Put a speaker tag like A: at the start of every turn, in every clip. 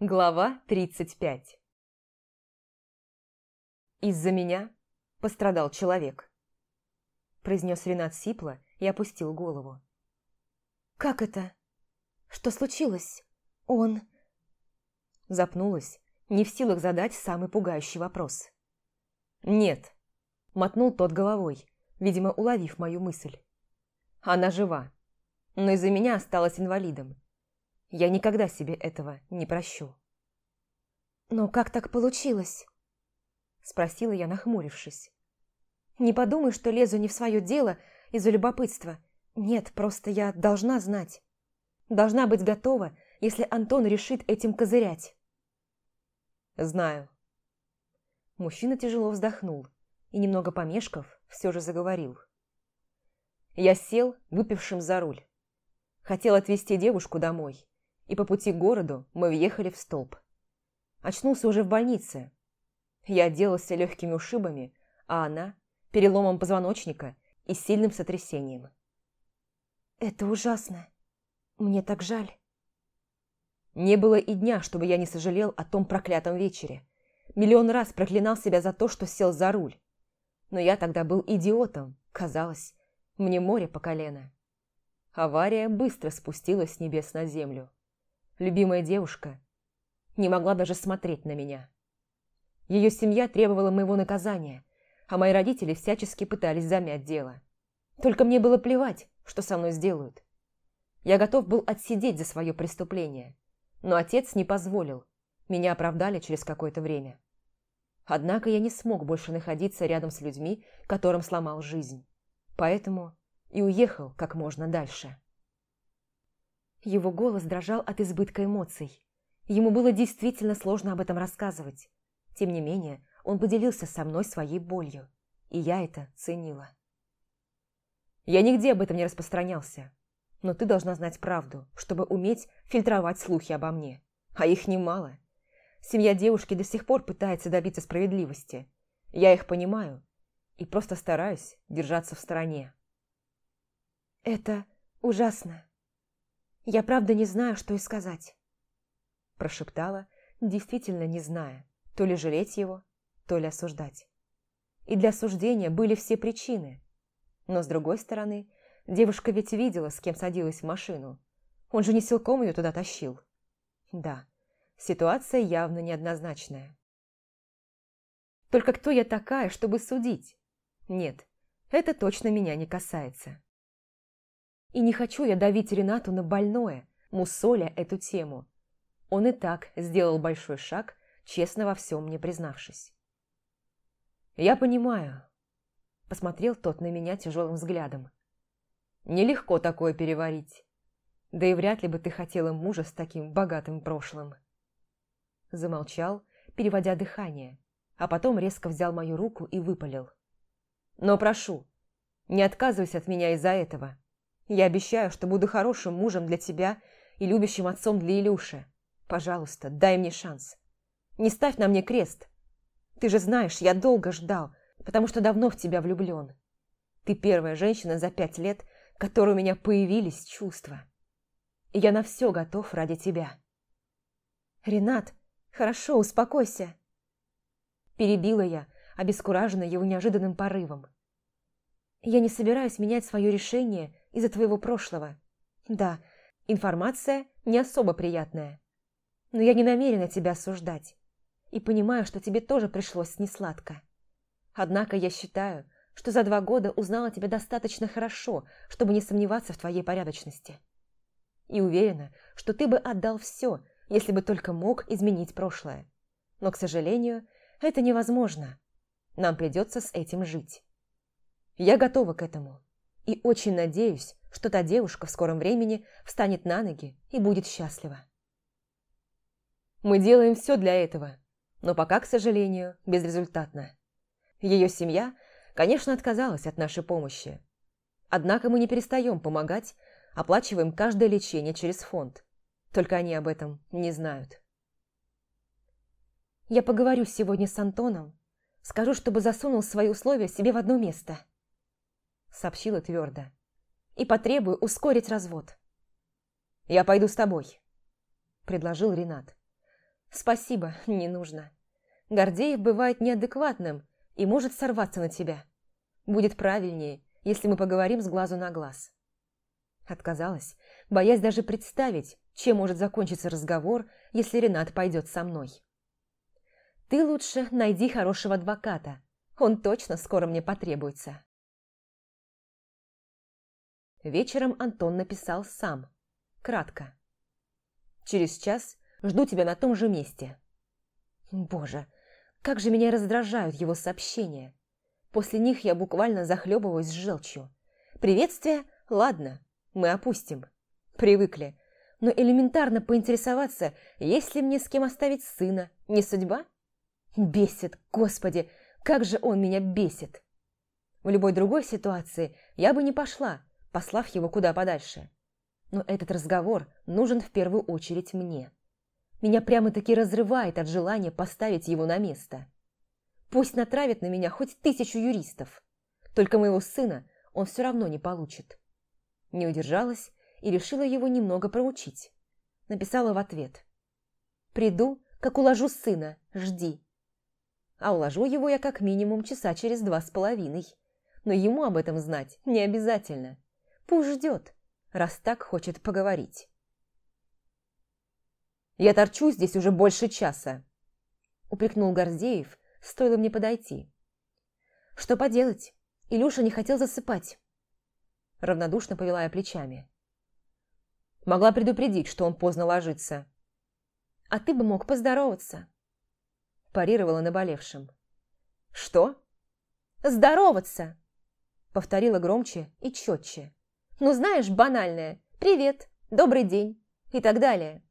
A: Глава 35 «Из-за меня пострадал человек», – произнес Ренат сипло и опустил голову.
B: «Как это? Что случилось? Он...»
A: Запнулась, не в силах задать самый пугающий вопрос. «Нет», – мотнул тот головой, видимо, уловив мою мысль. «Она жива, но из-за меня осталась инвалидом. Я никогда себе этого не прощу.
B: «Но как так получилось?»
A: Спросила я, нахмурившись.
B: «Не подумай, что лезу не в свое дело из-за любопытства. Нет, просто я должна знать. Должна быть готова, если Антон решит этим козырять».
A: «Знаю». Мужчина тяжело вздохнул и, немного помешков, все же заговорил. Я сел, выпившим за руль. Хотел отвезти девушку домой, и по пути к городу мы въехали в столб. Очнулся уже в больнице. Я отделался легкими ушибами, а она – переломом позвоночника и сильным сотрясением.
B: «Это ужасно. Мне так жаль».
A: Не было и дня, чтобы я не сожалел о том проклятом вечере. Миллион раз проклинал себя за то, что сел за руль. Но я тогда был идиотом, казалось. Мне море по колено. Авария быстро спустилась с небес на землю любимая девушка, не могла даже смотреть на меня. Ее семья требовала моего наказания, а мои родители всячески пытались замять дело. Только мне было плевать, что со мной сделают. Я готов был отсидеть за свое преступление, но отец не позволил. Меня оправдали через какое-то время. Однако я не смог больше находиться рядом с людьми, которым сломал жизнь. Поэтому и уехал как можно дальше. Его голос дрожал от избытка эмоций. Ему было действительно сложно об этом рассказывать. Тем не менее, он поделился со мной своей болью, и я это ценила. Я нигде об этом не распространялся, но ты должна знать правду, чтобы уметь фильтровать слухи обо мне, а их немало. Семья девушки до сих пор пытается добиться справедливости. Я их понимаю и просто стараюсь держаться в стороне.
B: «Это ужасно», я правда не знаю, что и сказать.
A: Прошептала, действительно не зная, то ли жалеть его, то ли осуждать. И для осуждения были все причины. Но, с другой стороны, девушка ведь видела, с кем садилась в машину. Он же не силком ее туда тащил. Да, ситуация явно неоднозначная. Только кто я такая, чтобы судить? Нет, это точно меня не касается. И не хочу я давить Ренату на больное, мусоля эту тему. Он и так сделал большой шаг, честно во всем мне признавшись. «Я понимаю», – посмотрел тот на меня тяжелым взглядом. «Нелегко такое переварить. Да и вряд ли бы ты хотела мужа с таким богатым прошлым». Замолчал, переводя дыхание, а потом резко взял мою руку и выпалил. «Но прошу, не отказывайся от меня из-за этого. Я обещаю, что буду хорошим мужем для тебя и любящим отцом для Илюши. Пожалуйста, дай мне шанс. Не ставь на мне крест. Ты же знаешь, я долго ждал, потому что давно в тебя влюблен. Ты первая женщина за пять лет, которой у меня появились чувства. И я на все готов ради тебя.
B: Ренат, хорошо, успокойся.
A: Перебила я, обескураженная его неожиданным порывом.
B: Я не собираюсь менять свое решение из-за твоего прошлого. Да, информация не особо приятная. Но я не намерена тебя осуждать. И понимаю, что тебе тоже пришлось несладко. Однако я считаю, что за два года узнала тебя достаточно хорошо, чтобы не сомневаться в твоей порядочности. И уверена, что ты бы отдал все, если бы только мог изменить прошлое. Но, к сожалению, это невозможно. Нам придется с этим жить. Я готова к этому и очень надеюсь, что та девушка в скором времени встанет на ноги и будет счастлива. Мы делаем все для этого, но пока, к сожалению, безрезультатно. Ее семья, конечно, отказалась от нашей помощи. Однако мы не перестаем помогать, оплачиваем каждое лечение через фонд. Только они об этом не знают. Я поговорю сегодня с Антоном, скажу, чтобы засунул свои условия себе в одно место – сообщила твердо. «И потребую ускорить развод».
A: «Я пойду с тобой», – предложил Ренат. «Спасибо, не нужно. Гордеев бывает неадекватным и может сорваться на тебя. Будет правильнее, если мы поговорим с глазу на глаз». Отказалась, боясь даже представить, чем может закончиться разговор, если Ренат пойдет со мной. «Ты лучше найди хорошего адвоката. Он точно скоро мне потребуется». Вечером Антон написал сам. Кратко. «Через час жду тебя на том же месте». Боже, как же меня раздражают его сообщения. После них я буквально захлебываюсь желчью. Приветствие? Ладно, мы опустим. Привыкли. Но элементарно поинтересоваться, есть ли мне с кем оставить сына, не судьба? Бесит, господи, как же он меня бесит. В любой другой ситуации я бы не пошла, послав его куда подальше. Но этот разговор нужен в первую очередь мне. Меня прямо-таки разрывает от желания поставить его на место. Пусть натравит на меня хоть тысячу юристов. Только моего сына он все равно не получит. Не удержалась и решила его немного проучить. Написала в ответ. «Приду, как уложу сына, жди». А уложу его я как минимум часа через два с половиной. Но ему об этом знать не обязательно. Пусть ждет, раз так хочет поговорить. «Я торчу здесь уже больше часа», – упрекнул Гордеев, стоило мне подойти. «Что поделать? Илюша не хотел засыпать». Равнодушно повела я плечами. Могла предупредить, что он поздно ложится. «А ты бы мог поздороваться», – парировала наболевшим. «Что?» «Здороваться!» – повторила громче и четче. Ну, знаешь, банальное «Привет», «Добрый день» и так далее.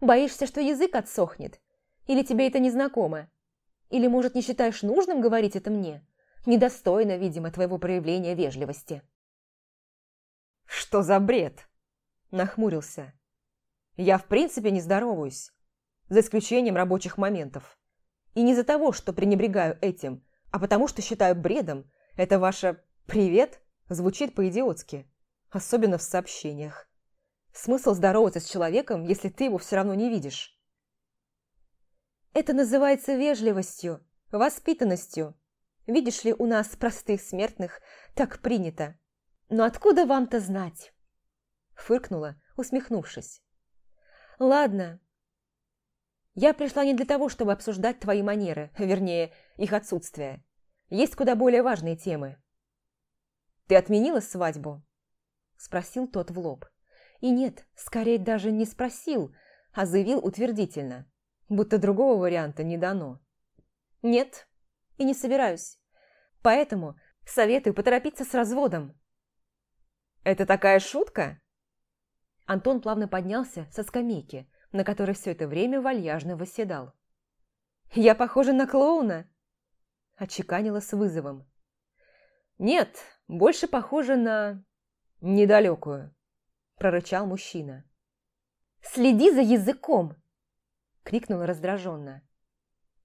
A: Боишься, что язык отсохнет? Или тебе это незнакомо? Или, может, не считаешь нужным говорить это мне? Недостойно, видимо, твоего проявления вежливости.
B: «Что за бред?» – нахмурился. «Я в принципе не здороваюсь, за исключением рабочих моментов. И не из-за того, что пренебрегаю этим, а потому что считаю бредом, это ваше «привет» звучит по-идиотски особенно в сообщениях. Смысл здороваться с человеком, если ты его все равно не видишь? Это называется вежливостью, воспитанностью. Видишь ли, у нас, простых смертных, так принято. Но откуда вам-то знать? Фыркнула, усмехнувшись. Ладно. Я пришла не для того, чтобы обсуждать твои манеры, вернее, их отсутствие. Есть куда более важные темы. Ты отменила свадьбу? Спросил тот в лоб. И нет, скорее даже не спросил, а заявил утвердительно, будто другого варианта не дано. Нет, и не собираюсь. Поэтому советую поторопиться с разводом. Это такая шутка? Антон плавно поднялся со скамейки, на которой все это время вальяжно восседал. «Я похожа на клоуна?» Отчеканила с вызовом. «Нет, больше похожа на «Недалекую», – прорычал мужчина. «Следи за языком!» – крикнула раздраженно.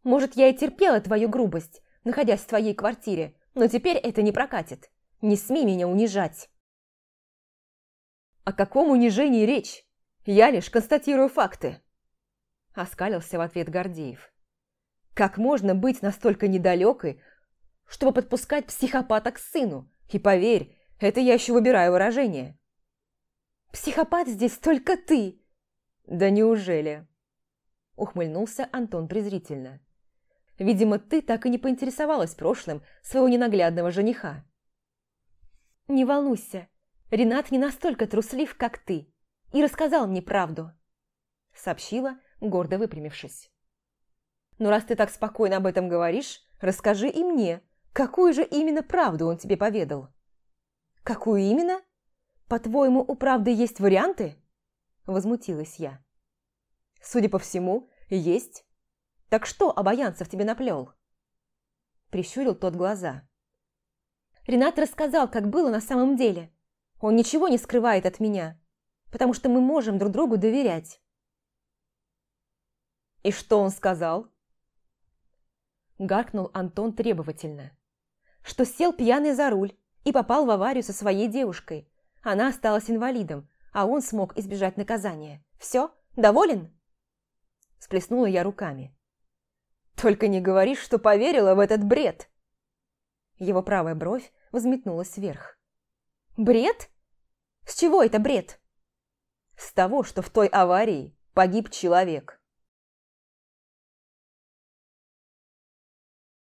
B: «Может, я и терпела твою грубость, находясь в твоей квартире, но теперь это не прокатит. Не смей меня унижать!» «О каком унижении речь? Я лишь констатирую факты!» Оскалился в ответ Гордеев. «Как можно быть настолько недалекой, чтобы подпускать психопата к сыну? И поверь, это я еще выбираю выражение. «Психопат здесь только ты!» «Да неужели?» Ухмыльнулся Антон презрительно. «Видимо, ты так и не поинтересовалась прошлым своего ненаглядного жениха». «Не волнуйся, Ренат не настолько труслив, как ты, и рассказал мне правду», сообщила, гордо выпрямившись. «Ну, раз ты так спокойно об этом говоришь, расскажи и мне, какую же именно правду он тебе поведал?» «Какую именно? По-твоему, у правды есть варианты?» Возмутилась я. «Судя по всему, есть. Так что Обаянцев тебе наплел?» Прищурил тот глаза. Ренат рассказал, как было на самом деле. Он ничего не скрывает от меня, потому что мы можем друг другу доверять. «И что он сказал?» Гаркнул Антон требовательно. «Что сел пьяный за руль и попал в аварию со своей девушкой. Она осталась инвалидом, а он смог избежать наказания. Все? Доволен?»
A: Сплеснула я руками. «Только не говори, что поверила в этот бред!» Его правая бровь взметнулась вверх. «Бред? С чего это бред?» «С того, что в той аварии погиб человек».